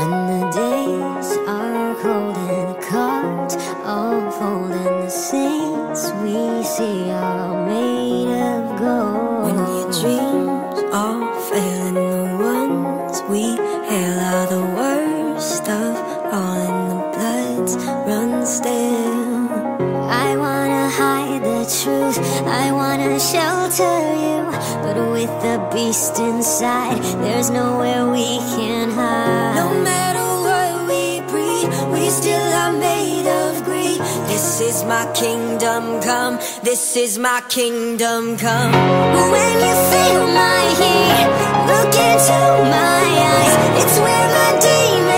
When the days are cold and the cards all fold and the saints we see are made of gold. When your dreams all fail and the ones we hail are the worst of all and the bloods run still. I wanna hide the truth, I wanna shelter you, but with the beast inside, there's nowhere we can hide. Matter what we breed, we still are made of greed. This is my kingdom come, this is my kingdom come. When you feel my heat, look into my eyes. It's where my demons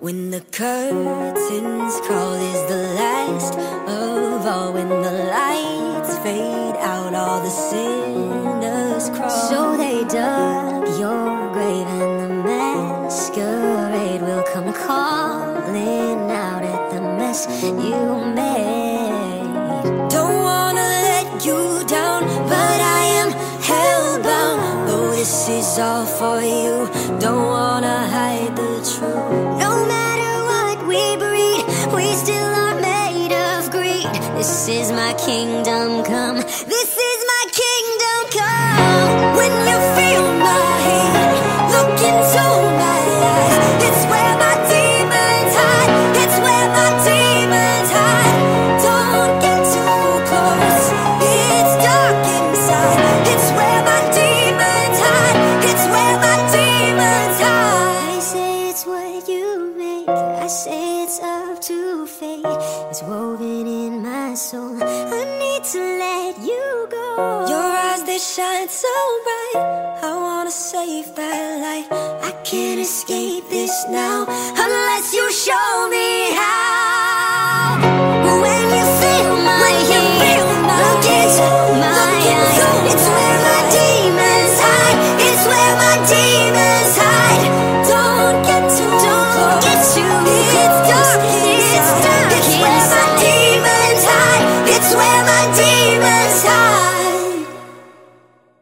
When the curtains call is the last of all. When the lights fade out, all the sinners crawl. So they dug your grave, and the masquerade will come calling out at the mess you made. Don't wanna let you down, but I am hellbound. Though this is all for you, don't wanna hide the truth. We still are made of greed. This is my kingdom come. This it's up to fate. It's woven in my soul. I need to let you go. Your eyes, they shine so bright. I wanna save that light. I can't escape this now unless you show me how.